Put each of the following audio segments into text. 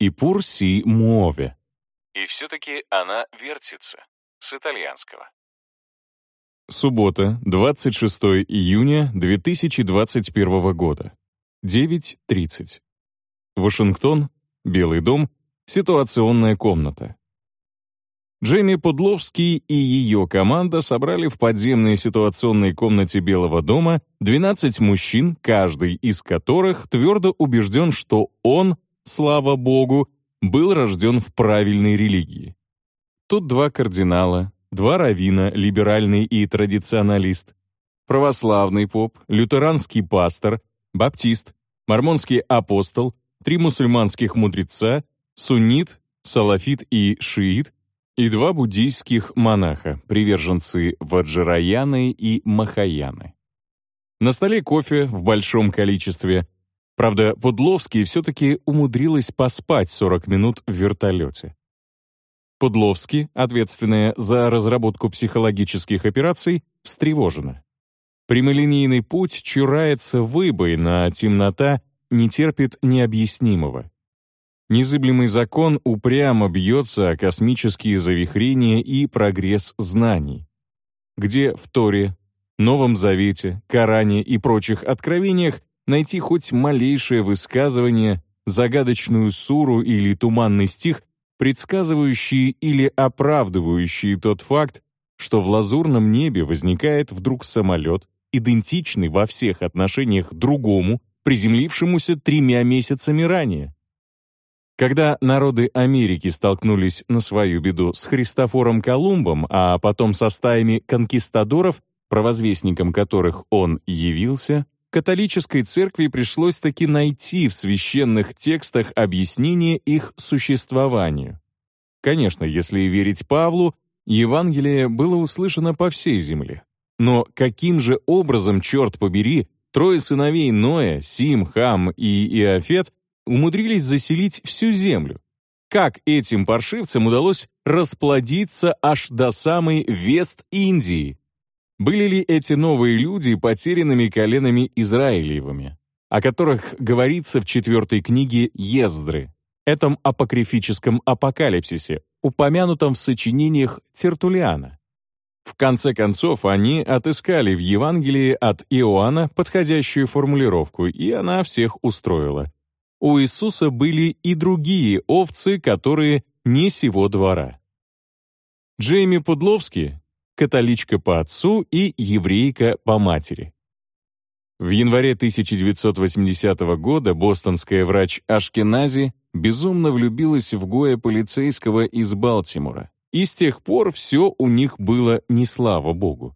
и пур си muove. И все-таки она вертится, с итальянского. Суббота, 26 июня 2021 года. 9.30. Вашингтон, Белый дом, ситуационная комната. Джейми Пудловский и ее команда собрали в подземной ситуационной комнате Белого дома 12 мужчин, каждый из которых твердо убежден, что он, слава богу, был рожден в правильной религии. Тут два кардинала, два равина, либеральный и традиционалист, православный поп, лютеранский пастор, баптист, мормонский апостол, три мусульманских мудреца, суннит, салафит и шиит, и два буддийских монаха, приверженцы Ваджраяны и Махаяны. На столе кофе в большом количестве. Правда, Пудловский все-таки умудрилась поспать 40 минут в вертолете. Пудловский, ответственная за разработку психологических операций, встревожена. Прямолинейный путь чурается выбоина, а темнота не терпит необъяснимого. Незыблемый закон упрямо бьется о космические завихрения и прогресс знаний. Где в Торе, Новом Завете, Коране и прочих откровениях найти хоть малейшее высказывание, загадочную суру или туманный стих, предсказывающие или оправдывающие тот факт, что в лазурном небе возникает вдруг самолет, идентичный во всех отношениях другому, приземлившемуся тремя месяцами ранее. Когда народы Америки столкнулись на свою беду с Христофором Колумбом, а потом со стаями конкистадоров, провозвестником которых он явился, католической церкви пришлось таки найти в священных текстах объяснение их существованию. Конечно, если верить Павлу, Евангелие было услышано по всей земле. Но каким же образом, черт побери, трое сыновей Ноя, Сим, Хам и Иофет умудрились заселить всю землю. Как этим паршивцам удалось расплодиться аж до самой Вест-Индии? Были ли эти новые люди потерянными коленами Израилевыми, о которых говорится в четвертой книге Ездры, этом апокрифическом апокалипсисе, упомянутом в сочинениях Тертулиана? В конце концов, они отыскали в Евангелии от Иоанна подходящую формулировку, и она всех устроила у Иисуса были и другие овцы, которые не сего двора. Джейми Пудловский — католичка по отцу и еврейка по матери. В январе 1980 года бостонская врач Ашкенази безумно влюбилась в Гоя полицейского из Балтимора, и с тех пор все у них было не слава богу.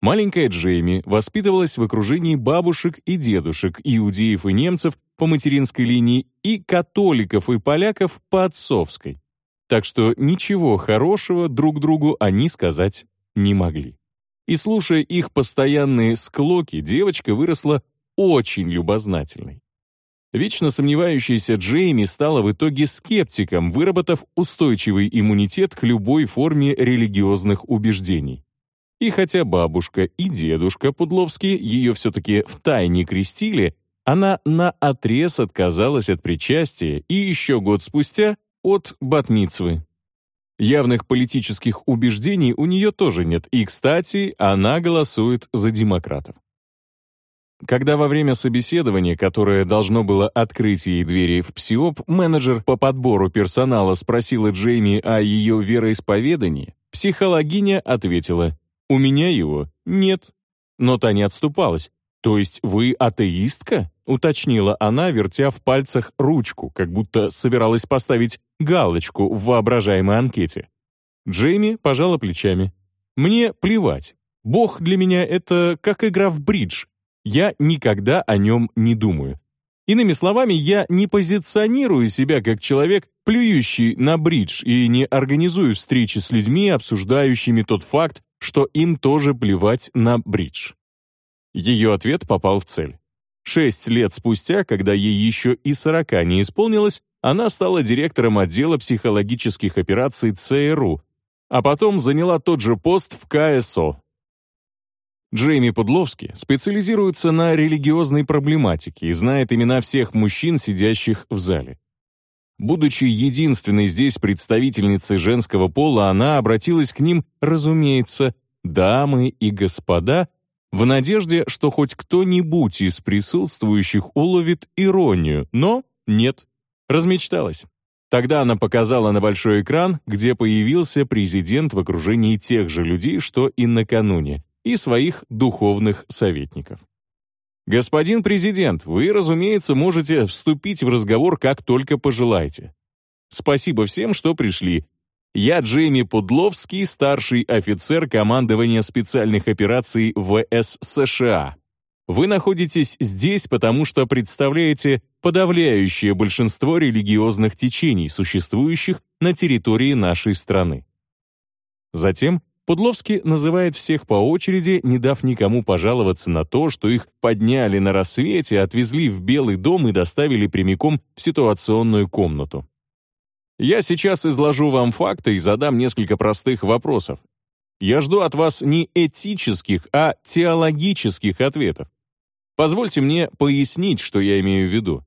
Маленькая Джейми воспитывалась в окружении бабушек и дедушек, иудеев и немцев по материнской линии и католиков и поляков по отцовской. Так что ничего хорошего друг другу они сказать не могли. И слушая их постоянные склоки, девочка выросла очень любознательной. Вечно сомневающаяся Джейми стала в итоге скептиком, выработав устойчивый иммунитет к любой форме религиозных убеждений. И хотя бабушка и дедушка Пудловские ее все-таки втайне крестили, она наотрез отказалась от причастия и еще год спустя от батмицвы. Явных политических убеждений у нее тоже нет, и, кстати, она голосует за демократов. Когда во время собеседования, которое должно было открыть ей двери в ПСИОП, менеджер по подбору персонала спросила Джейми о ее вероисповедании, психологиня ответила у меня его нет. Но та не отступалась. «То есть вы атеистка?» — уточнила она, вертя в пальцах ручку, как будто собиралась поставить галочку в воображаемой анкете. Джейми пожала плечами. «Мне плевать. Бог для меня — это как игра в бридж. Я никогда о нем не думаю. Иными словами, я не позиционирую себя как человек, плюющий на бридж, и не организую встречи с людьми, обсуждающими тот факт, что им тоже плевать на бридж. Ее ответ попал в цель. Шесть лет спустя, когда ей еще и сорока не исполнилось, она стала директором отдела психологических операций ЦРУ, а потом заняла тот же пост в КСО. Джейми Пудловский специализируется на религиозной проблематике и знает имена всех мужчин, сидящих в зале. Будучи единственной здесь представительницей женского пола, она обратилась к ним, разумеется, дамы и господа, в надежде, что хоть кто-нибудь из присутствующих уловит иронию, но нет, размечталась. Тогда она показала на большой экран, где появился президент в окружении тех же людей, что и накануне, и своих духовных советников. «Господин президент, вы, разумеется, можете вступить в разговор как только пожелаете. Спасибо всем, что пришли. Я Джейми Пудловский, старший офицер командования специальных операций ВС США. Вы находитесь здесь, потому что представляете подавляющее большинство религиозных течений, существующих на территории нашей страны. Затем Пудловский называет всех по очереди, не дав никому пожаловаться на то, что их подняли на рассвете, отвезли в Белый дом и доставили прямиком в ситуационную комнату. Я сейчас изложу вам факты и задам несколько простых вопросов. Я жду от вас не этических, а теологических ответов. Позвольте мне пояснить, что я имею в виду.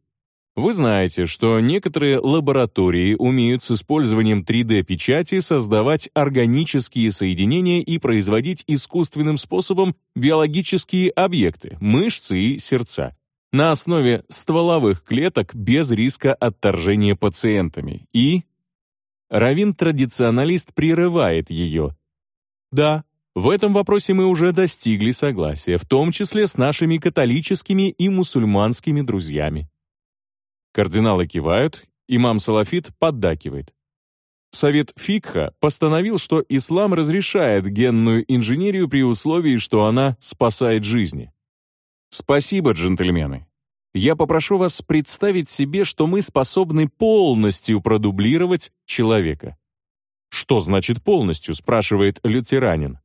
Вы знаете, что некоторые лаборатории умеют с использованием 3D-печати создавать органические соединения и производить искусственным способом биологические объекты, мышцы и сердца, на основе стволовых клеток без риска отторжения пациентами. И... Равин-традиционалист прерывает ее. Да, в этом вопросе мы уже достигли согласия, в том числе с нашими католическими и мусульманскими друзьями. Кардиналы кивают, имам Салафит поддакивает. Совет Фикха постановил, что ислам разрешает генную инженерию при условии, что она спасает жизни. Спасибо, джентльмены. Я попрошу вас представить себе, что мы способны полностью продублировать человека. Что значит полностью, спрашивает лютеранин.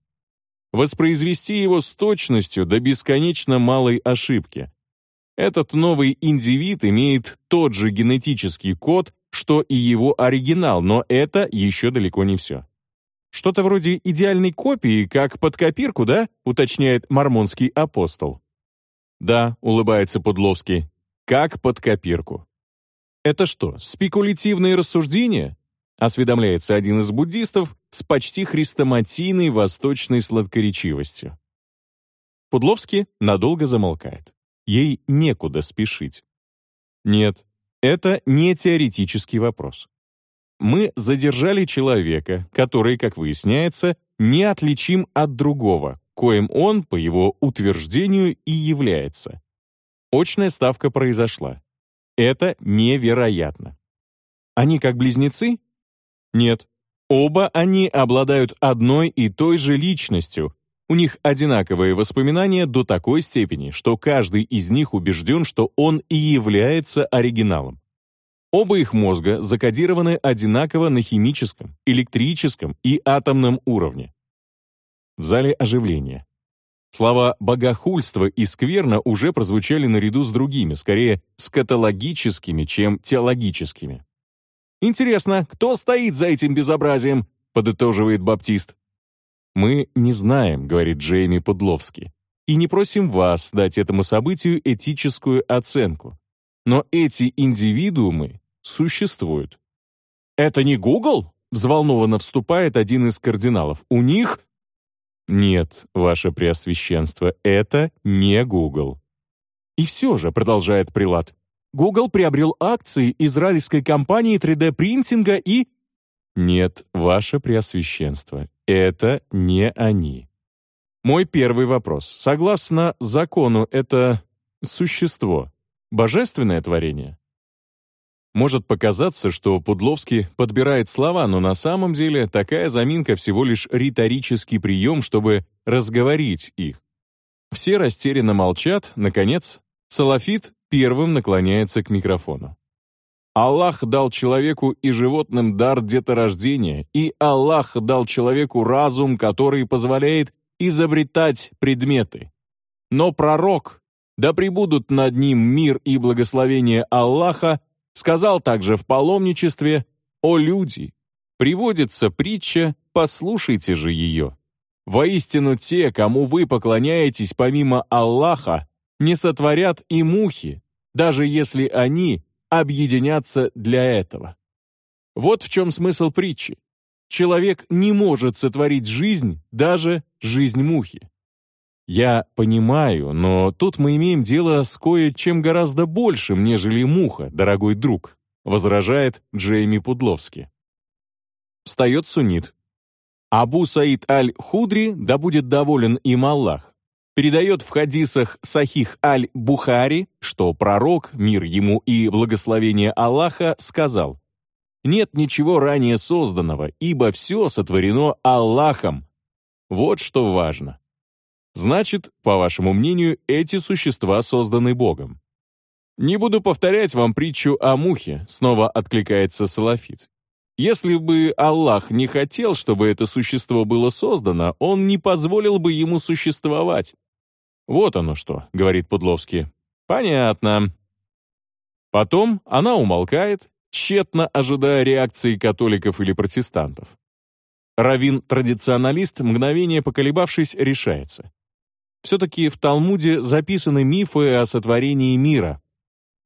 Воспроизвести его с точностью до бесконечно малой ошибки. Этот новый индивид имеет тот же генетический код, что и его оригинал, но это еще далеко не все. Что-то вроде идеальной копии, как под копирку, да? уточняет мормонский апостол. Да, улыбается Пудловский, как под копирку. Это что, спекулятивные рассуждения? Осведомляется один из буддистов с почти хрестоматийной восточной сладкоречивостью. Пудловский надолго замолкает. Ей некуда спешить. Нет, это не теоретический вопрос. Мы задержали человека, который, как выясняется, неотличим от другого, коим он, по его утверждению, и является. Очная ставка произошла. Это невероятно. Они как близнецы? Нет. Оба они обладают одной и той же личностью, у них одинаковые воспоминания до такой степени, что каждый из них убежден, что он и является оригиналом. Оба их мозга закодированы одинаково на химическом, электрическом и атомном уровне. В зале оживление. Слова «богохульство» и «скверно» уже прозвучали наряду с другими, скорее скатологическими, чем теологическими. «Интересно, кто стоит за этим безобразием?» — подытоживает Баптист. «Мы не знаем», — говорит Джейми Подловский, «и не просим вас дать этому событию этическую оценку. Но эти индивидуумы существуют». «Это не Google?» — взволнованно вступает один из кардиналов. «У них...» «Нет, ваше преосвященство, это не Google». «И все же», — продолжает Прилад, Google приобрел акции израильской компании 3D-принтинга и... Нет, ваше преосвященство, это не они. Мой первый вопрос. Согласно закону, это существо, божественное творение? Может показаться, что Пудловский подбирает слова, но на самом деле такая заминка всего лишь риторический прием, чтобы разговорить их. Все растерянно молчат, наконец, Салафит первым наклоняется к микрофону. Аллах дал человеку и животным дар деторождения, и Аллах дал человеку разум, который позволяет изобретать предметы. Но пророк, да пребудут над ним мир и благословение Аллаха, сказал также в паломничестве «О люди!» Приводится притча, послушайте же ее. Воистину те, кому вы поклоняетесь помимо Аллаха, не сотворят и мухи, даже если они объединятся для этого. Вот в чем смысл притчи. Человек не может сотворить жизнь, даже жизнь мухи. Я понимаю, но тут мы имеем дело с кое-чем гораздо большим, нежели муха, дорогой друг, возражает Джейми Пудловский. Встает суннит. Абу Саид аль-Худри, да будет доволен им Аллах, передает в хадисах Сахих аль-Бухари, что пророк, мир ему и благословение Аллаха, сказал «Нет ничего ранее созданного, ибо все сотворено Аллахом». Вот что важно. Значит, по вашему мнению, эти существа созданы Богом. Не буду повторять вам притчу о мухе, снова откликается Салафит. Если бы Аллах не хотел, чтобы это существо было создано, он не позволил бы ему существовать. Вот оно что, говорит Пудловский. Понятно. Потом она умолкает, тщетно ожидая реакции католиков или протестантов. Равин-традиционалист, мгновение поколебавшись, решается. Все-таки в Талмуде записаны мифы о сотворении мира.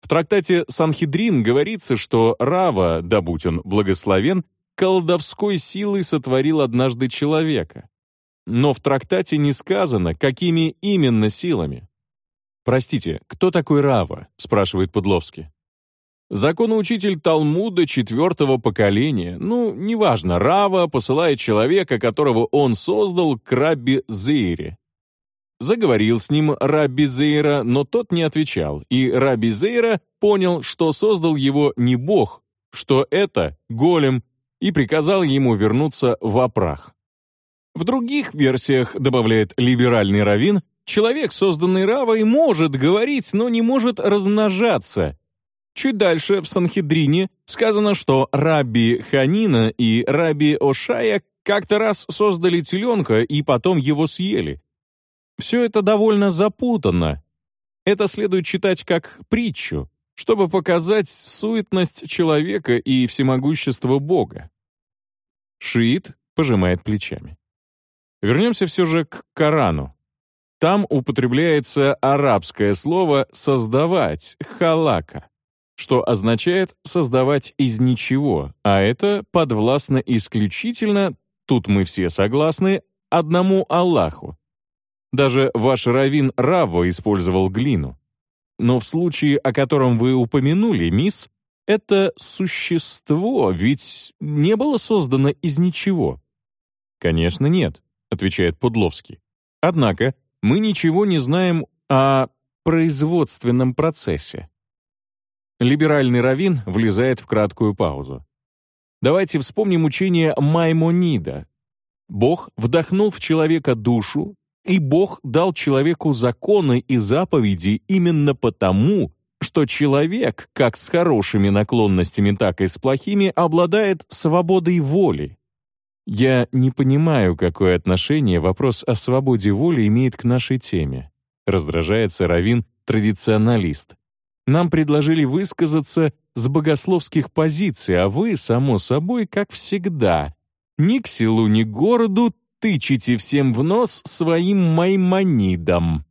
В трактате «Санхедрин» говорится, что Рава, да будь он благословен, колдовской силой сотворил однажды человека. Но в трактате не сказано, какими именно силами. «Простите, кто такой Рава?» — спрашивает Пудловский. Законоучитель Талмуда четвертого поколения, ну, неважно, Рава посылает человека, которого он создал, к Рабби Зейре. Заговорил с ним Рабби Зейра, но тот не отвечал, и Рабби Зейра понял, что создал его не Бог, что это голем, и приказал ему вернуться в опрах. В других версиях, добавляет либеральный раввин, человек, созданный Равой, может говорить, но не может размножаться. Чуть дальше, в Санхедрине, сказано, что Рабби Ханина и Рабби Ошая как-то раз создали теленка и потом его съели. Все это довольно запутанно. Это следует читать как притчу, чтобы показать суетность человека и всемогущество Бога. Шиит пожимает плечами. Вернемся все же к Корану. Там употребляется арабское слово «создавать» — «халака», что означает «создавать из ничего», а это подвластно исключительно, тут мы все согласны, одному Аллаху, даже ваш раввин Раво использовал глину. Но в случае, о котором вы упомянули, мисс, это существо ведь не было создано из ничего. Конечно, нет, отвечает Пудловский. Однако мы ничего не знаем о производственном процессе. Либеральный раввин влезает в краткую паузу. Давайте вспомним учение Маймонида. Бог вдохнул в человека душу, и Бог дал человеку законы и заповеди именно потому, что человек, как с хорошими наклонностями, так и с плохими, обладает свободой воли. Я не понимаю, какое отношение вопрос о свободе воли имеет к нашей теме. Раздражается Равин, традиционалист. Нам предложили высказаться с богословских позиций, а вы, само собой, как всегда, ни к селу, ни к городу тычете всем в нос своим маймонидом.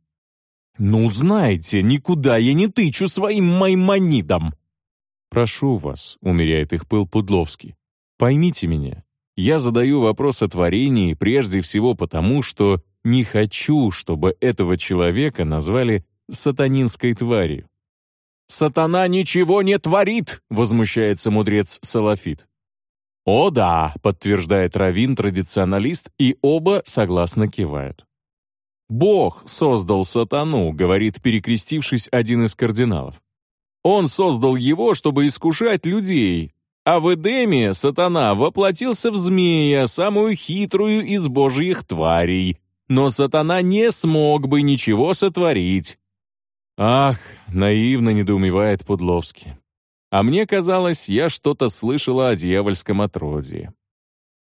Ну, знаете, никуда я не тычу своим маймонидом. Прошу вас, умеряет их пыл Пудловский. Поймите меня, я задаю вопрос о творении прежде всего потому, что не хочу, чтобы этого человека назвали сатанинской тварью. «Сатана ничего не творит!» — возмущается мудрец Салафит. «О да», — подтверждает Равин-традиционалист, и оба согласно кивают. «Бог создал сатану», — говорит, перекрестившись один из кардиналов. «Он создал его, чтобы искушать людей, а в Эдеме сатана воплотился в змея, самую хитрую из божьих тварей, но сатана не смог бы ничего сотворить». «Ах», — наивно недоумевает Пудловский. А мне казалось, я что-то слышала о дьявольском отродье.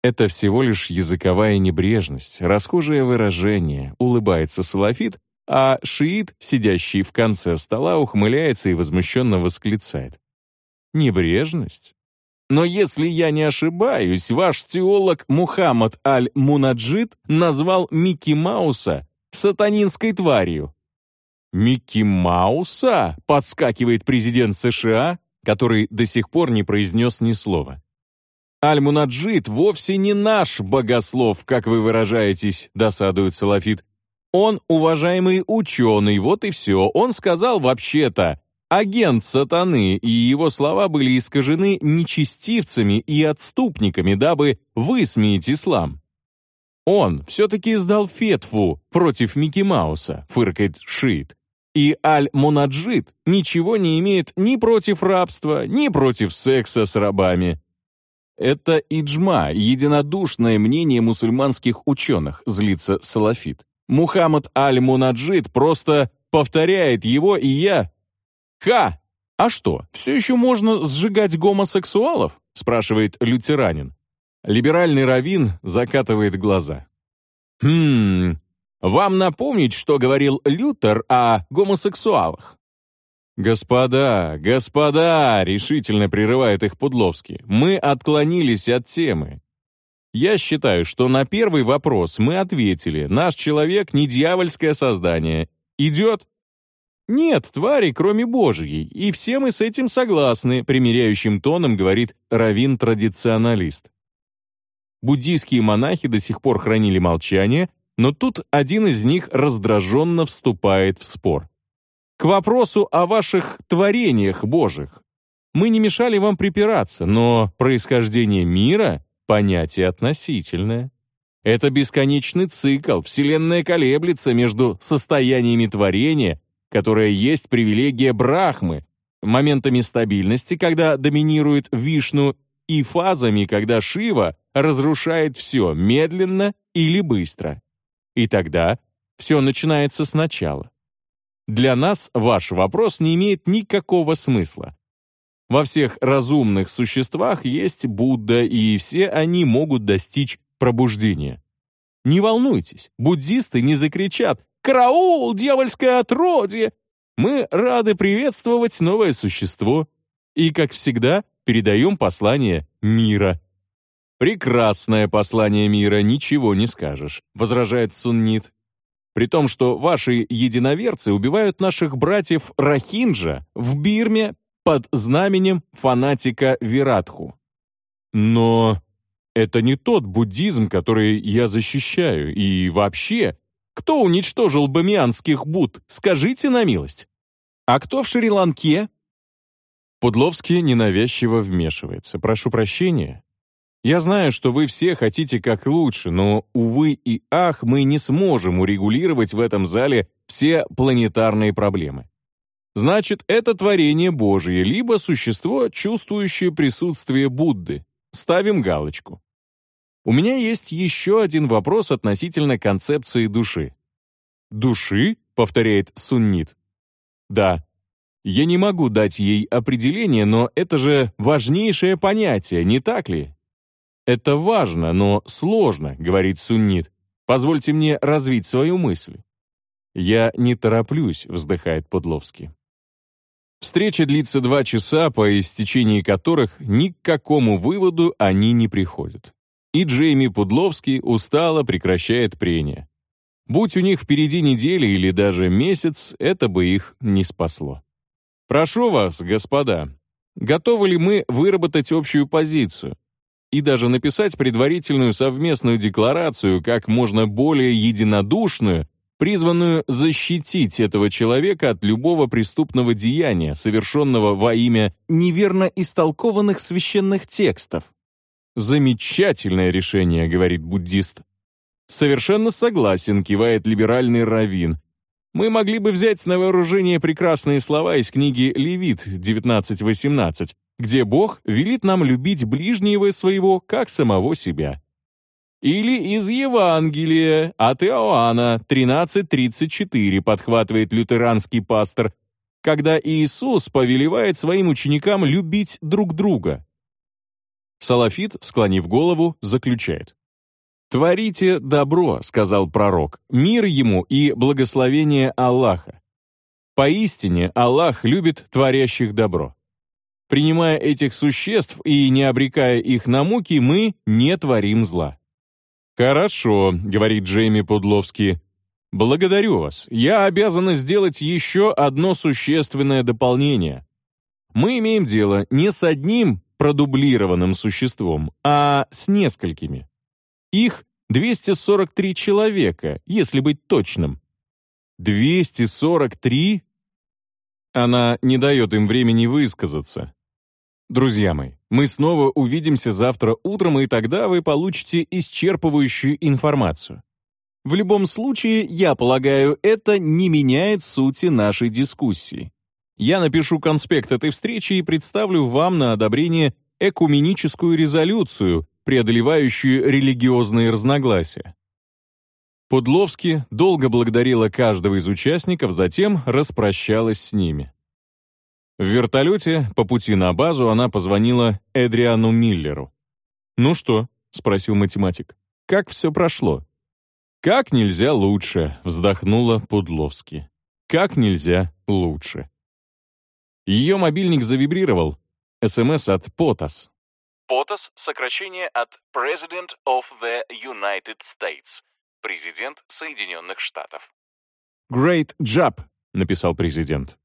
Это всего лишь языковая небрежность, расхожее выражение, улыбается салафит, а шиит, сидящий в конце стола, ухмыляется и возмущенно восклицает. Небрежность? Но если я не ошибаюсь, ваш теолог Мухаммад Аль-Мунаджид назвал Микки Мауса сатанинской тварью. «Микки Мауса?» — подскакивает президент США, который до сих пор не произнес ни слова. Аль-Мунаджид вовсе не наш богослов, как вы выражаетесь, досадует Салафит. Он уважаемый ученый, вот и все. Он сказал вообще-то, агент сатаны, и его слова были искажены нечестивцами и отступниками, дабы высмеять ислам. Он все-таки издал фетву против Микки Мауса, фыркает Шиит. И Аль-Мунаджид ничего не имеет ни против рабства, ни против секса с рабами. Это иджма, единодушное мнение мусульманских ученых, злится Салафит. Мухаммад Аль-Мунаджид просто повторяет его, и я... Ха! А что, все еще можно сжигать гомосексуалов? спрашивает лютеранин. Либеральный раввин закатывает глаза. «Хм, вам напомнить, что говорил Лютер о гомосексуалах?» «Господа, господа!» — решительно прерывает их Пудловский. «Мы отклонились от темы. Я считаю, что на первый вопрос мы ответили. Наш человек не дьявольское создание. Идет?» «Нет твари, кроме Божьей, и все мы с этим согласны», примиряющим тоном говорит раввин-традиционалист. Буддийские монахи до сих пор хранили молчание, но тут один из них раздраженно вступает в спор. «К вопросу о ваших творениях Божьих. Мы не мешали вам припираться, но происхождение мира — понятие относительное. Это бесконечный цикл, Вселенная колеблется между состояниями творения, которое есть привилегия Брахмы, моментами стабильности, когда доминирует Вишну, и фазами, когда Шива разрушает все медленно или быстро. И тогда все начинается сначала. Для нас ваш вопрос не имеет никакого смысла. Во всех разумных существах есть Будда, и все они могут достичь пробуждения. Не волнуйтесь, буддисты не закричат «Караул, дьявольское отродье!» Мы рады приветствовать новое существо. И, как всегда, передаем послание мира. «Прекрасное послание мира, ничего не скажешь», — возражает суннит. «При том, что ваши единоверцы убивают наших братьев Рахинджа в Бирме под знаменем фанатика Виратху. Но это не тот буддизм, который я защищаю, и вообще, кто уничтожил бамианских Будд, скажите на милость? А кто в Шри-Ланке? Пудловский ненавязчиво вмешивается. «Прошу прощения. Я знаю, что вы все хотите как лучше, но, увы и ах, мы не сможем урегулировать в этом зале все планетарные проблемы. Значит, это творение Божие, либо существо, чувствующее присутствие Будды. Ставим галочку. У меня есть еще один вопрос относительно концепции души. «Души?» — повторяет суннит. Да, я не могу дать ей определение, но это же важнейшее понятие, не так ли? Это важно, но сложно, говорит суннит. Позвольте мне развить свою мысль. Я не тороплюсь, вздыхает Подловский. Встреча длится два часа, по истечении которых ни к какому выводу они не приходят. И Джейми Пудловский устало прекращает прение. Будь у них впереди неделя или даже месяц, это бы их не спасло. Прошу вас, господа, готовы ли мы выработать общую позицию и даже написать предварительную совместную декларацию, как можно более единодушную, призванную защитить этого человека от любого преступного деяния, совершенного во имя неверно истолкованных священных текстов. «Замечательное решение», — говорит буддист. «Совершенно согласен», — кивает либеральный раввин. Мы могли бы взять на вооружение прекрасные слова из книги «Левит» 19.18, где Бог велит нам любить ближнего своего, как самого себя. Или из Евангелия от Иоанна 13.34 подхватывает лютеранский пастор, когда Иисус повелевает своим ученикам любить друг друга. Салафит, склонив голову, заключает. «Творите добро», — сказал пророк, — «мир ему и благословение Аллаха». Поистине Аллах любит творящих добро. Принимая этих существ и не обрекая их на муки, мы не творим зла. «Хорошо», — говорит Джейми Подловский. «Благодарю вас. Я обязана сделать еще одно существенное дополнение. Мы имеем дело не с одним продублированным существом, а с несколькими. Их 243 человека, если быть точным. 243? Она не дает им времени высказаться. Друзья мои, мы снова увидимся завтра утром, и тогда вы получите исчерпывающую информацию. В любом случае, я полагаю, это не меняет сути нашей дискуссии. Я напишу конспект этой встречи и представлю вам на одобрение экуменическую резолюцию, преодолевающую религиозные разногласия. Пудловски долго благодарила каждого из участников, затем распрощалась с ними. В вертолете по пути на базу она позвонила Эдриану Миллеру. «Ну что?» — спросил математик. «Как все прошло?» «Как нельзя лучше», — вздохнула Пудловски. «Как нельзя лучше». Ее мобильник завибрировал. СМС от Потас. Потас — сокращение от President of the United States, президент Соединенных Штатов. «Great job», — написал президент.